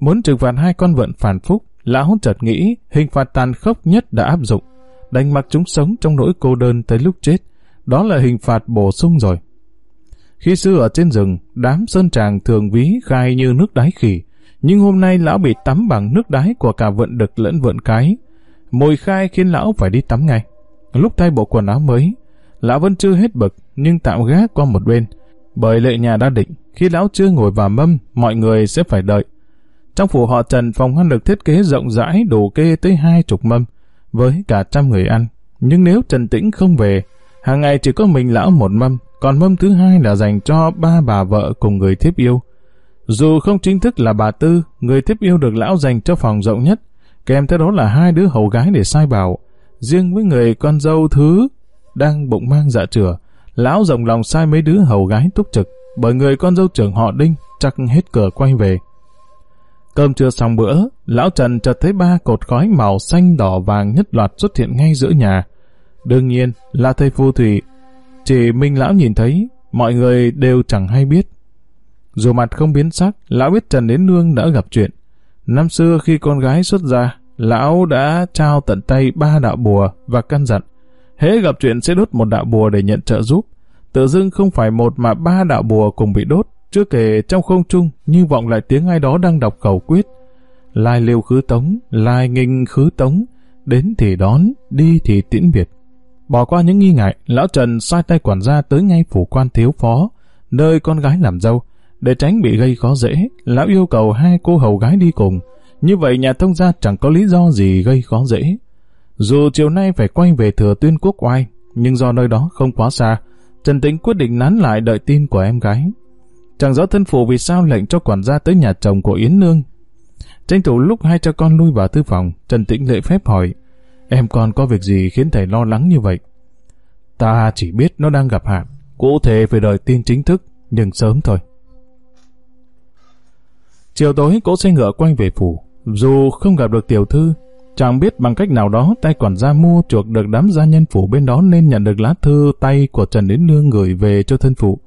S1: Muốn trừng phạt hai con vượn phản phúc, lão chợt nghĩ hình phạt tàn khốc nhất đã áp dụng. Đánh mặc chúng sống trong nỗi cô đơn tới lúc chết. Đó là hình phạt bổ sung rồi. Khi xưa ở trên rừng, đám sơn tràng thường ví khai như nước đái khỉ. Nhưng hôm nay lão bị tắm bằng nước đái của cả vận đực lẫn vận cái. Mùi khai khiến lão phải đi tắm ngay. Lúc thay bộ quần áo mới, lão vẫn chưa hết bực nhưng tạm gác qua một bên. Bởi lệ nhà đã định, khi lão chưa ngồi vào mâm, mọi người sẽ phải đợi. Trong phủ họ Trần, phòng ăn được thiết kế rộng rãi đủ kê tới hai chục mâm, với cả trăm người ăn. Nhưng nếu Trần Tĩnh không về, hàng ngày chỉ có mình lão một mâm, còn mâm thứ hai là dành cho ba bà vợ cùng người thiếp yêu. Dù không chính thức là bà Tư, người thiếp yêu được lão dành cho phòng rộng nhất, kèm theo đó là hai đứa hầu gái để sai bảo. Riêng với người con dâu thứ đang bụng mang dạ chửa, lão rộng lòng sai mấy đứa hầu gái túc trực, bởi người con dâu trưởng họ Đinh chắc hết cửa quay về. Cơm chưa xong bữa, lão Trần chợt thấy ba cột khói màu xanh đỏ vàng nhất loạt xuất hiện ngay giữa nhà. Đương nhiên là thầy phù thủy, chỉ minh lão nhìn thấy, mọi người đều chẳng hay biết. Dù mặt không biến sắc, lão biết Trần Đến Nương đã gặp chuyện. Năm xưa khi con gái xuất ra, lão đã trao tận tay ba đạo bùa và căn dặn. Hễ gặp chuyện sẽ đốt một đạo bùa để nhận trợ giúp. Tự dưng không phải một mà ba đạo bùa cùng bị đốt. Chưa kể trong không trung như vọng lại tiếng ai đó đang đọc khẩu quyết. Lai liêu khứ tống, lai nghinh khứ tống, đến thì đón, đi thì tiễn biệt. Bỏ qua những nghi ngại, lão Trần sai tay quản gia tới ngay phủ quan thiếu phó, nơi con gái làm dâu. Để tránh bị gây khó dễ, lão yêu cầu hai cô hầu gái đi cùng. Như vậy nhà thông gia chẳng có lý do gì gây khó dễ. Dù chiều nay phải quay về thừa tuyên quốc oai, nhưng do nơi đó không quá xa, Trần Tĩnh quyết định nán lại đợi tin của em gái. Chẳng rõ thân phụ vì sao lệnh cho quản gia tới nhà chồng của Yến Nương. Tranh thủ lúc hai cha con lui vào thư phòng, Trần Tĩnh lễ phép hỏi, em còn có việc gì khiến thầy lo lắng như vậy? Ta chỉ biết nó đang gặp hạn, cụ thể phải đợi tin chính thức, nhưng sớm thôi. Chiều tối cỗ xe ngựa quay về phủ, dù không gặp được tiểu thư, chẳng biết bằng cách nào đó tay quản gia mua chuộc được đám gia nhân phủ bên đó nên nhận được lá thư tay của Trần Đến Nương gửi về cho thân phụ.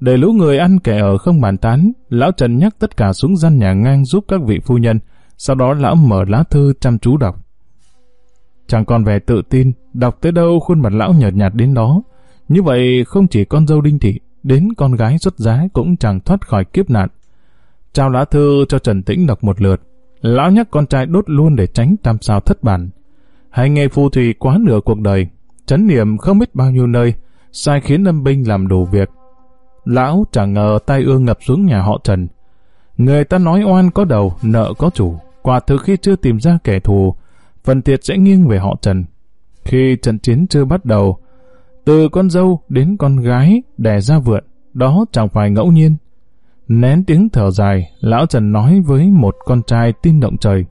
S1: Để lũ người ăn kẻ ở không bàn tán, lão Trần nhắc tất cả xuống gian nhà ngang giúp các vị phu nhân, sau đó lão mở lá thư chăm chú đọc chàng còn vẻ tự tin, đọc tới đâu khuôn mặt lão nhợt nhạt đến đó. Như vậy không chỉ con dâu đinh thị, đến con gái xuất giá cũng chẳng thoát khỏi kiếp nạn. Trao lá thư cho Trần Tĩnh đọc một lượt, lão nhắc con trai đốt luôn để tránh tam sao thất bản. Hành nghề phù thủy quá nửa cuộc đời, chấn niệm không biết bao nhiêu nơi, sai khiến lâm binh làm đủ việc, Lão chẳng ngờ tay ương ngập xuống nhà họ Trần. Người ta nói oan có đầu, nợ có chủ. Quả thực khi chưa tìm ra kẻ thù, phần thiệt sẽ nghiêng về họ Trần. Khi trận chiến chưa bắt đầu, từ con dâu đến con gái đẻ ra vượn, đó chẳng phải ngẫu nhiên. Nén tiếng thở dài, lão Trần nói với một con trai tin động trời.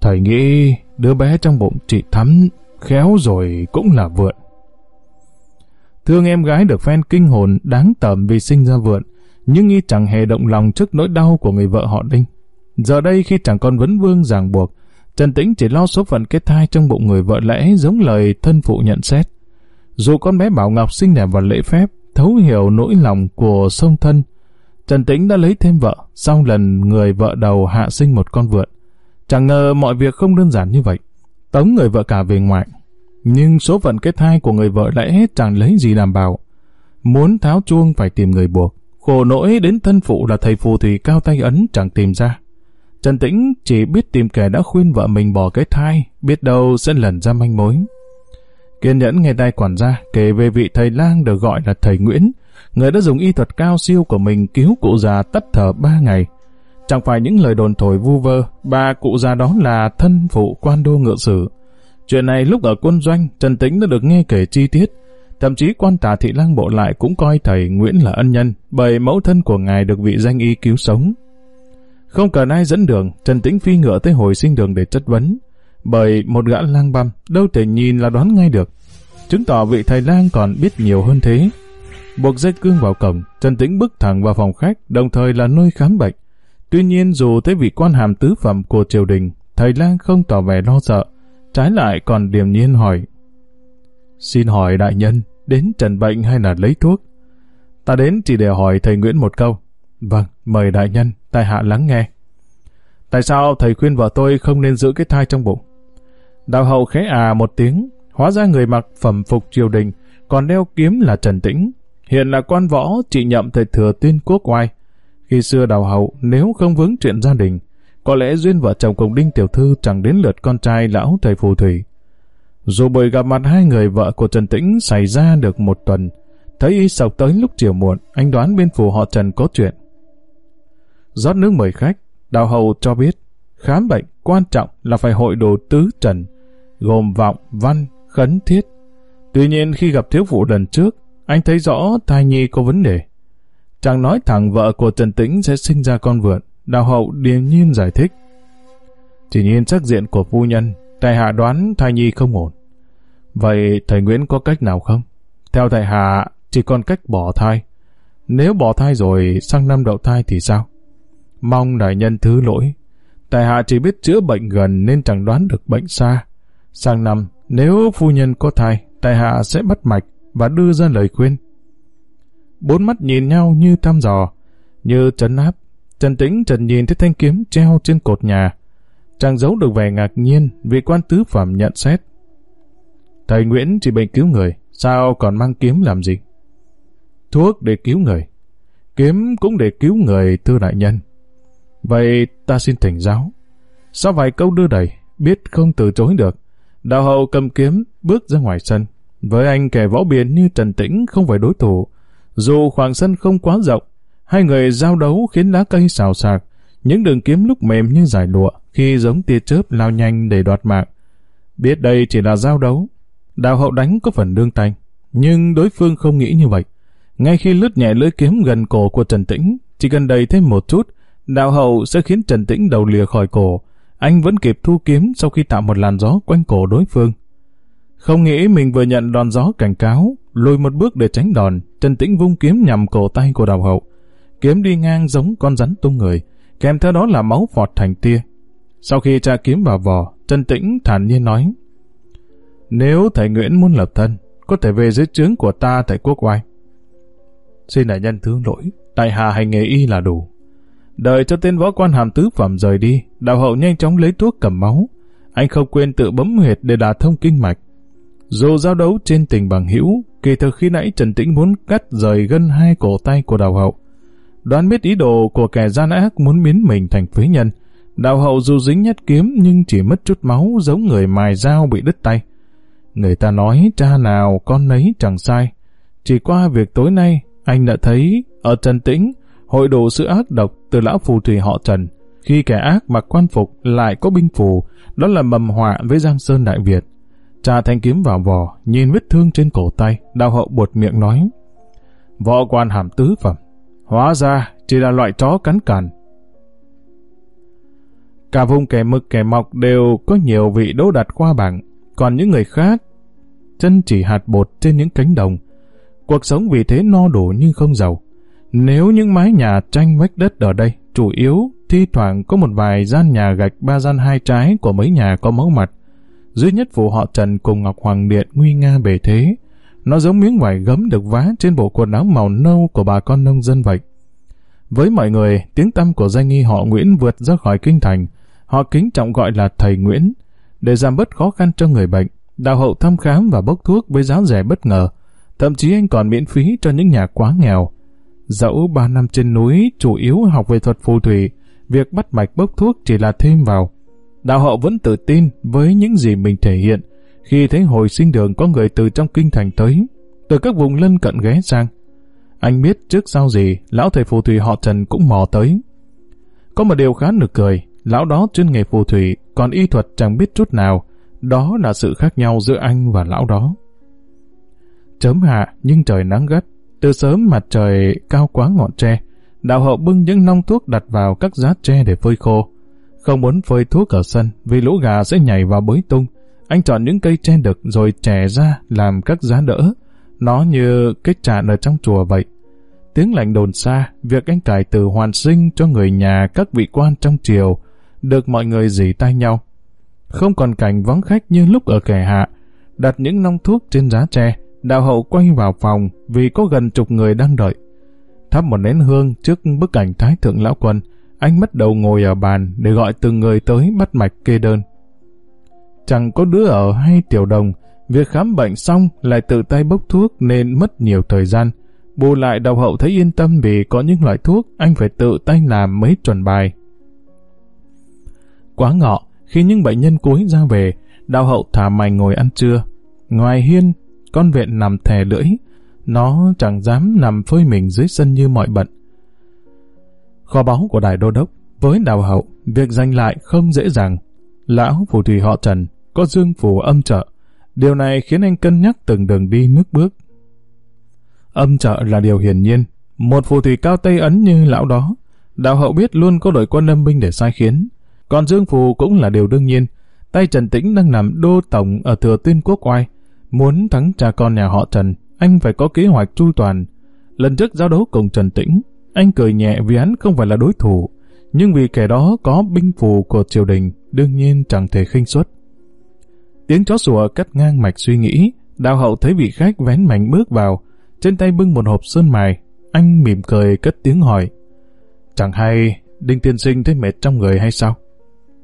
S1: Thầy nghĩ đứa bé trong bụng chị Thắm khéo rồi cũng là vượn. Thương em gái được phen kinh hồn đáng tởm vì sinh ra vượn, nhưng y chẳng hề động lòng trước nỗi đau của người vợ họ Đinh. Giờ đây khi chẳng còn vấn vương ràng buộc, Trần Tĩnh chỉ lo số phận cái thai trong bụng người vợ lẽ giống lời thân phụ nhận xét. Dù con bé Bảo Ngọc xinh đẹp và lễ phép, thấu hiểu nỗi lòng của sông thân, Trần Tĩnh đã lấy thêm vợ, sau lần người vợ đầu hạ sinh một con vượn. Chẳng ngờ mọi việc không đơn giản như vậy. Tống người vợ cả về ngoại. Nhưng số phận cái thai của người vợ lẽ hết chẳng lấy gì đảm bảo. Muốn tháo chuông phải tìm người buộc. Khổ nỗi đến thân phụ là thầy phù thủy cao tay ấn chẳng tìm ra. Trần Tĩnh chỉ biết tìm kẻ đã khuyên vợ mình bỏ cái thai, biết đâu sẽ lần ra manh mối. Kiên nhẫn nghe tay quản gia kể về vị thầy lang được gọi là thầy Nguyễn, người đã dùng y thuật cao siêu của mình cứu cụ già tắt thở ba ngày. Chẳng phải những lời đồn thổi vu vơ, ba cụ già đó là thân phụ quan đô ngựa sử. Chuyện này lúc ở quân doanh, Trần Tĩnh đã được nghe kể chi tiết. Thậm chí quan tả thị lang bộ lại cũng coi thầy Nguyễn là ân nhân, bởi mẫu thân của ngài được vị danh y cứu sống. Không cần ai dẫn đường, Trần Tĩnh phi ngựa tới hồi sinh đường để chất vấn. Bởi một gã lang băm, đâu thể nhìn là đoán ngay được. Chứng tỏ vị thầy lang còn biết nhiều hơn thế. Buộc dây cương vào cổng, Trần Tĩnh bước thẳng vào phòng khách, đồng thời là nơi khám bệnh. Tuy nhiên dù tới vị quan hàm tứ phẩm của triều đình, thầy lang không tỏ vẻ lo sợ, trái lại còn điềm nhiên hỏi. Xin hỏi đại nhân, đến trần bệnh hay là lấy thuốc? Ta đến chỉ để hỏi thầy Nguyễn một câu. Vâng, mời đại nhân, tại hạ lắng nghe. Tại sao thầy khuyên vợ tôi không nên giữ cái thai trong bụng? đào hậu khẽ à một tiếng, hóa ra người mặc phẩm phục triều đình, còn đeo kiếm là Trần Tĩnh. Hiện là quan võ, trị nhậm thầy thừa tuyên quốc oai. Khi xưa đào hậu, nếu không vướng chuyện gia đình, có lẽ duyên vợ chồng cùng Đinh Tiểu Thư chẳng đến lượt con trai lão thầy phù thủy. Dù bởi gặp mặt hai người vợ của Trần Tĩnh xảy ra được một tuần, thấy y sọc tới lúc chiều muộn, anh đoán bên phủ họ Trần có chuyện rót nước mời khách, đào hậu cho biết, khám bệnh quan trọng là phải hội đồ tứ trần, gồm vọng, văn, khấn thiết. Tuy nhiên khi gặp thiếu phụ lần trước, anh thấy rõ thai nhi có vấn đề. Chàng nói thẳng vợ của Trần Tĩnh sẽ sinh ra con vượn, đào hậu điềm nhiên giải thích. Chỉ nhìn sắc diện của phu nhân, tại hạ đoán thai nhi không ổn. Vậy thầy Nguyễn có cách nào không? Theo thầy hạ, chỉ còn cách bỏ thai. Nếu bỏ thai rồi sang năm đậu thai thì sao? Mong đại nhân thứ lỗi. Tại hạ chỉ biết chữa bệnh gần nên chẳng đoán được bệnh xa. Sang năm, nếu phu nhân có thai, tại hạ sẽ bắt mạch và đưa ra lời khuyên. Bốn mắt nhìn nhau như thăm dò, như trấn áp. Trần Tĩnh trần nhìn thấy thanh kiếm treo trên cột nhà. Chàng giấu được vẻ ngạc nhiên vì quan tứ phẩm nhận xét. Thầy Nguyễn chỉ bệnh cứu người, sao còn mang kiếm làm gì? Thuốc để cứu người. Kiếm cũng để cứu người, thưa đại nhân. Vậy ta xin thỉnh giáo. Sau vài câu đưa đẩy, biết không từ chối được, đạo hậu cầm kiếm bước ra ngoài sân. Với anh kẻ võ biển như Trần Tĩnh không phải đối thủ. Dù khoảng sân không quá rộng, hai người giao đấu khiến lá cây xào xạc, những đường kiếm lúc mềm như giải lụa khi giống tia chớp lao nhanh để đoạt mạng. Biết đây chỉ là giao đấu, đạo hậu đánh có phần đương tay, nhưng đối phương không nghĩ như vậy. Ngay khi lướt nhẹ lưỡi kiếm gần cổ của Trần Tĩnh, chỉ cần đầy thêm một chút, đạo hậu sẽ khiến Trần Tĩnh đầu lìa khỏi cổ. Anh vẫn kịp thu kiếm sau khi tạo một làn gió quanh cổ đối phương. Không nghĩ mình vừa nhận đòn gió cảnh cáo, lùi một bước để tránh đòn, Trần Tĩnh vung kiếm nhằm cổ tay của đào hậu. Kiếm đi ngang giống con rắn tung người, kèm theo đó là máu vọt thành tia. Sau khi tra kiếm vào vỏ, Trần Tĩnh thản nhiên nói, Nếu thầy Nguyễn muốn lập thân, có thể về dưới trướng của ta tại quốc oai. Xin đại nhân thứ lỗi, tại hạ hành nghề y là đủ. Đợi cho tên võ quan hàm tứ phẩm rời đi, đạo hậu nhanh chóng lấy thuốc cầm máu. Anh không quên tự bấm huyệt để đả thông kinh mạch. Dù giao đấu trên tình bằng hữu, kỳ thực khi nãy Trần Tĩnh muốn cắt rời gân hai cổ tay của đào hậu. Đoán biết ý đồ của kẻ gian ác muốn biến mình thành phế nhân. Đạo hậu dù dính nhất kiếm nhưng chỉ mất chút máu giống người mài dao bị đứt tay. Người ta nói cha nào con nấy chẳng sai. Chỉ qua việc tối nay, anh đã thấy ở Trần Tĩnh, hội đồ sự ác độc từ lão phù thủy họ Trần. Khi kẻ ác mặc quan phục lại có binh phù, đó là mầm họa với Giang Sơn Đại Việt. Trà thanh kiếm vào vò, nhìn vết thương trên cổ tay, đào hậu buột miệng nói. Võ quan hàm tứ phẩm, hóa ra chỉ là loại chó cắn càn. Cả vùng kẻ mực kẻ mọc đều có nhiều vị đỗ đặt qua bảng, còn những người khác chân chỉ hạt bột trên những cánh đồng. Cuộc sống vì thế no đủ nhưng không giàu. Nếu những mái nhà tranh vách đất ở đây chủ yếu, thi thoảng có một vài gian nhà gạch ba gian hai trái của mấy nhà có mẫu mặt, duy nhất phủ họ Trần cùng Ngọc Hoàng Điện nguy nga bề thế. Nó giống miếng vải gấm được vá trên bộ quần áo màu nâu của bà con nông dân vậy. Với mọi người, tiếng tăm của danh nghi họ Nguyễn vượt ra khỏi kinh thành. Họ kính trọng gọi là thầy Nguyễn. Để giảm bớt khó khăn cho người bệnh, đào hậu thăm khám và bốc thuốc với giá rẻ bất ngờ. Thậm chí anh còn miễn phí cho những nhà quá nghèo. Dẫu ba năm trên núi chủ yếu học về thuật phù thủy, việc bắt mạch bốc thuốc chỉ là thêm vào. Đạo hậu vẫn tự tin với những gì mình thể hiện khi thấy hồi sinh đường có người từ trong kinh thành tới, từ các vùng lân cận ghé sang. Anh biết trước sau gì, lão thầy phù thủy họ Trần cũng mò tới. Có một điều khá nực cười, lão đó chuyên nghề phù thủy, còn y thuật chẳng biết chút nào. Đó là sự khác nhau giữa anh và lão đó. Chớm hạ nhưng trời nắng gắt, từ sớm mặt trời cao quá ngọn tre, đạo hậu bưng những nong thuốc đặt vào các giá tre để phơi khô. Không muốn phơi thuốc ở sân vì lũ gà sẽ nhảy vào bới tung. Anh chọn những cây tre đực rồi trẻ ra làm các giá đỡ. Nó như cái tràn ở trong chùa vậy. Tiếng lạnh đồn xa, việc anh cải từ hoàn sinh cho người nhà các vị quan trong triều, được mọi người dì tay nhau. Không còn cảnh vắng khách như lúc ở kẻ hạ, đặt những nong thuốc trên giá tre, đạo hậu quay vào phòng vì có gần chục người đang đợi. Thắp một nén hương trước bức ảnh Thái Thượng Lão Quân, anh mất đầu ngồi ở bàn để gọi từng người tới bắt mạch kê đơn. Chẳng có đứa ở hay tiểu đồng, việc khám bệnh xong lại tự tay bốc thuốc nên mất nhiều thời gian. Bù lại đạo hậu thấy yên tâm vì có những loại thuốc anh phải tự tay làm mấy chuẩn bài. Quá ngọ, khi những bệnh nhân cuối ra về, đạo hậu thả mày ngồi ăn trưa. Ngoài hiên, con vẹn nằm thè lưỡi, nó chẳng dám nằm phơi mình dưới sân như mọi bận. Kho báu của đại đô đốc, với đào hậu, việc giành lại không dễ dàng. Lão phù thủy họ Trần, có dương phù âm trợ. Điều này khiến anh cân nhắc từng đường đi nước bước. Âm trợ là điều hiển nhiên. Một phù thủy cao Tây Ấn như lão đó, đạo hậu biết luôn có đội quân âm binh để sai khiến. Còn dương phù cũng là điều đương nhiên. Tay Trần Tĩnh đang nằm đô tổng ở thừa tuyên quốc oai. Muốn thắng cha con nhà họ Trần, anh phải có kế hoạch chu toàn. Lần trước giao đấu cùng Trần Tĩnh, anh cười nhẹ vì hắn không phải là đối thủ, nhưng vì kẻ đó có binh phù của triều đình, đương nhiên chẳng thể khinh suất. Tiếng chó sủa cắt ngang mạch suy nghĩ, đào hậu thấy vị khách vén mảnh bước vào, trên tay bưng một hộp sơn mài, anh mỉm cười cất tiếng hỏi. Chẳng hay, Đinh Tiên Sinh thấy mệt trong người hay sao?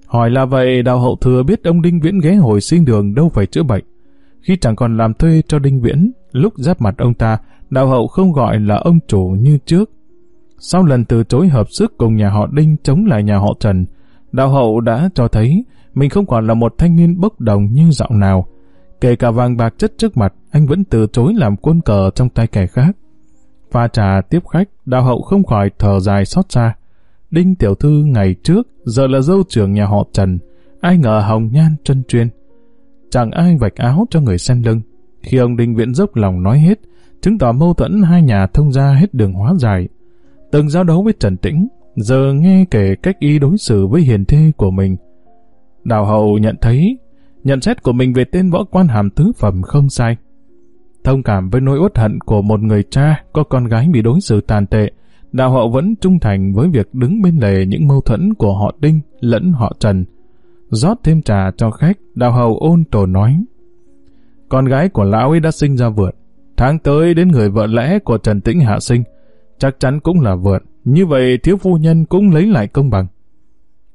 S1: Hỏi là vậy, đào hậu thừa biết ông Đinh Viễn ghé hồi sinh đường đâu phải chữa bệnh. Khi chẳng còn làm thuê cho Đinh Viễn, lúc giáp mặt ông ta, đạo hậu không gọi là ông chủ như trước. Sau lần từ chối hợp sức cùng nhà họ Đinh chống lại nhà họ Trần, đạo hậu đã cho thấy mình không còn là một thanh niên bốc đồng như dạo nào. Kể cả vàng bạc chất trước mặt, anh vẫn từ chối làm quân cờ trong tay kẻ khác. Pha trà tiếp khách, đạo hậu không khỏi thở dài xót xa. Đinh tiểu thư ngày trước, giờ là dâu trưởng nhà họ Trần. Ai ngờ hồng nhan chân chuyên. Chẳng ai vạch áo cho người sen lưng. Khi ông Đinh Viễn dốc lòng nói hết, chứng tỏ mâu thuẫn hai nhà thông ra hết đường hóa dài. Từng giao đấu với Trần Tĩnh, giờ nghe kể cách y đối xử với hiền thê của mình. Đào hậu nhận thấy, nhận xét của mình về tên võ quan hàm tứ phẩm không sai. Thông cảm với nỗi uất hận của một người cha có con gái bị đối xử tàn tệ, đạo hậu vẫn trung thành với việc đứng bên lề những mâu thuẫn của họ Đinh lẫn họ Trần rót thêm trà cho khách, đạo hậu ôn tồn nói. Con gái của lão ấy đã sinh ra vượn. Tháng tới đến người vợ lẽ của Trần Tĩnh hạ sinh, chắc chắn cũng là vượn. Như vậy thiếu phu nhân cũng lấy lại công bằng.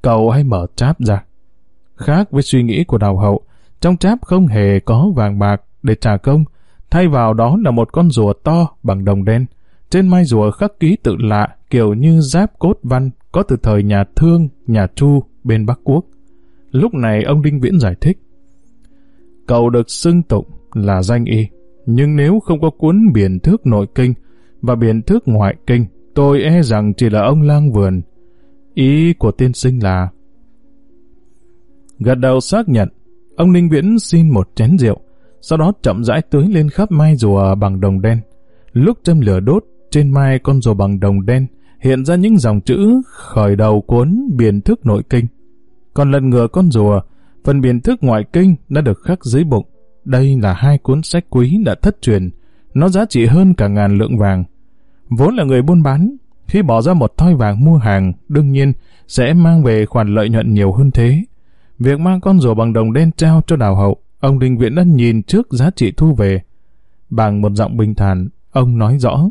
S1: Cậu hay mở cháp ra. Khác với suy nghĩ của đào hậu, trong cháp không hề có vàng bạc để trả công, thay vào đó là một con rùa to bằng đồng đen. Trên mai rùa khắc ký tự lạ kiểu như giáp cốt văn có từ thời nhà Thương, nhà Chu bên Bắc Quốc. Lúc này ông Đinh Viễn giải thích. Cậu được xưng tụng là danh y, nhưng nếu không có cuốn biển thước nội kinh và biển thước ngoại kinh, tôi e rằng chỉ là ông lang vườn. Ý của tiên sinh là... Gật đầu xác nhận, ông Ninh Viễn xin một chén rượu, sau đó chậm rãi tưới lên khắp mai rùa bằng đồng đen. Lúc châm lửa đốt, trên mai con rùa bằng đồng đen hiện ra những dòng chữ khởi đầu cuốn biển thức nội kinh. Còn lần ngựa con rùa, phần biển thức ngoại kinh đã được khắc dưới bụng. Đây là hai cuốn sách quý đã thất truyền, nó giá trị hơn cả ngàn lượng vàng. Vốn là người buôn bán, khi bỏ ra một thoi vàng mua hàng, đương nhiên sẽ mang về khoản lợi nhuận nhiều hơn thế. Việc mang con rùa bằng đồng đen trao cho đào hậu, ông Đinh Viễn đã nhìn trước giá trị thu về. Bằng một giọng bình thản, ông nói rõ,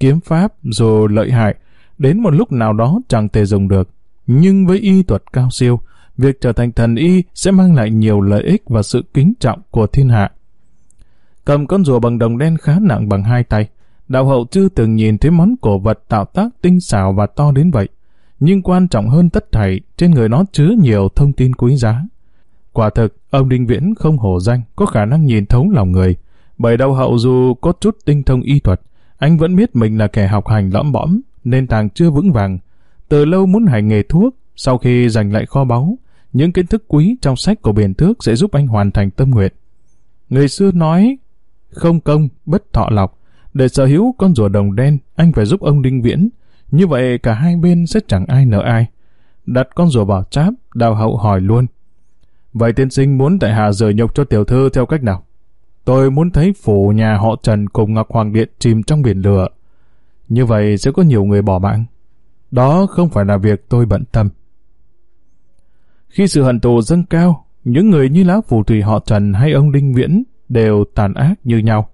S1: kiếm pháp dù lợi hại, đến một lúc nào đó chẳng thể dùng được. Nhưng với y thuật cao siêu, việc trở thành thần y sẽ mang lại nhiều lợi ích và sự kính trọng của thiên hạ. Cầm con rùa bằng đồng đen khá nặng bằng hai tay, đạo hậu chưa từng nhìn thấy món cổ vật tạo tác tinh xảo và to đến vậy. Nhưng quan trọng hơn tất thảy, trên người nó chứa nhiều thông tin quý giá. Quả thực, ông Đinh Viễn không hổ danh, có khả năng nhìn thấu lòng người. Bởi đạo hậu dù có chút tinh thông y thuật, anh vẫn biết mình là kẻ học hành lõm bõm, nên tàng chưa vững vàng. Từ lâu muốn hành nghề thuốc, sau khi giành lại kho báu, những kiến thức quý trong sách của Biển Thước sẽ giúp anh hoàn thành tâm nguyện. Người xưa nói, không công, bất thọ lọc. Để sở hữu con rùa đồng đen, anh phải giúp ông Đinh Viễn. Như vậy cả hai bên sẽ chẳng ai nợ ai. Đặt con rùa vào cháp, đào hậu hỏi luôn. Vậy tiên sinh muốn tại hạ rời nhục cho tiểu thư theo cách nào? Tôi muốn thấy phủ nhà họ Trần cùng Ngọc Hoàng Điện chìm trong biển lửa. Như vậy sẽ có nhiều người bỏ mạng. Đó không phải là việc tôi bận tâm. Khi sự hận thù dâng cao, những người như lão phù thủy họ Trần hay ông Đinh Viễn đều tàn ác như nhau.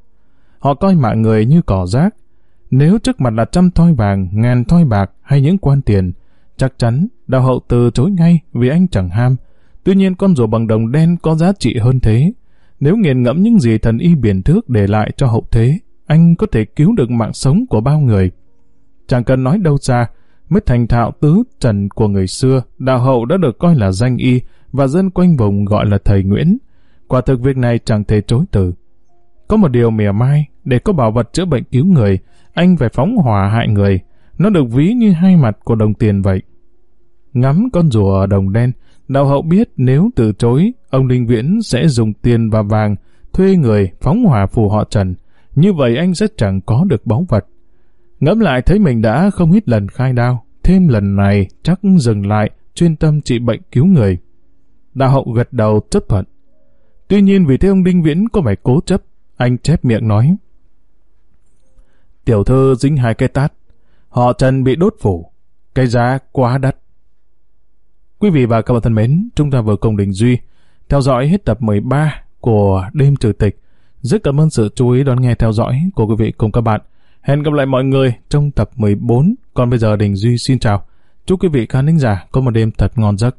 S1: Họ coi mạng người như cỏ rác. Nếu trước mặt là trăm thoi vàng, ngàn thoi bạc hay những quan tiền, chắc chắn đạo hậu từ chối ngay vì anh chẳng ham. Tuy nhiên con rùa bằng đồng đen có giá trị hơn thế. Nếu nghiền ngẫm những gì thần y biển thước để lại cho hậu thế, anh có thể cứu được mạng sống của bao người. Chẳng cần nói đâu xa, mới thành thạo tứ trần của người xưa, đạo hậu đã được coi là danh y và dân quanh vùng gọi là thầy Nguyễn. Quả thực việc này chẳng thể chối từ. Có một điều mỉa mai, để có bảo vật chữa bệnh cứu người, anh phải phóng hỏa hại người. Nó được ví như hai mặt của đồng tiền vậy. Ngắm con rùa đồng đen, đạo hậu biết nếu từ chối, ông Linh Viễn sẽ dùng tiền và vàng thuê người phóng hỏa phù họ Trần. Như vậy anh sẽ chẳng có được báu vật. Ngẫm lại thấy mình đã không ít lần khai đao, thêm lần này chắc dừng lại, chuyên tâm trị bệnh cứu người. Đạo hậu gật đầu chấp thuận. Tuy nhiên vì thế ông Đinh Viễn có vẻ cố chấp, anh chép miệng nói. Tiểu thơ dính hai cái tát, họ Trần bị đốt phủ, cái giá quá đắt. Quý vị và các bạn thân mến, chúng ta vừa cùng Đình Duy theo dõi hết tập 13 của Đêm Trừ Tịch. Rất cảm ơn sự chú ý đón nghe theo dõi của quý vị cùng các bạn. Hẹn gặp lại mọi người trong tập 14. Còn bây giờ Đình Duy xin chào. Chúc quý vị khán thính giả có một đêm thật ngon giấc.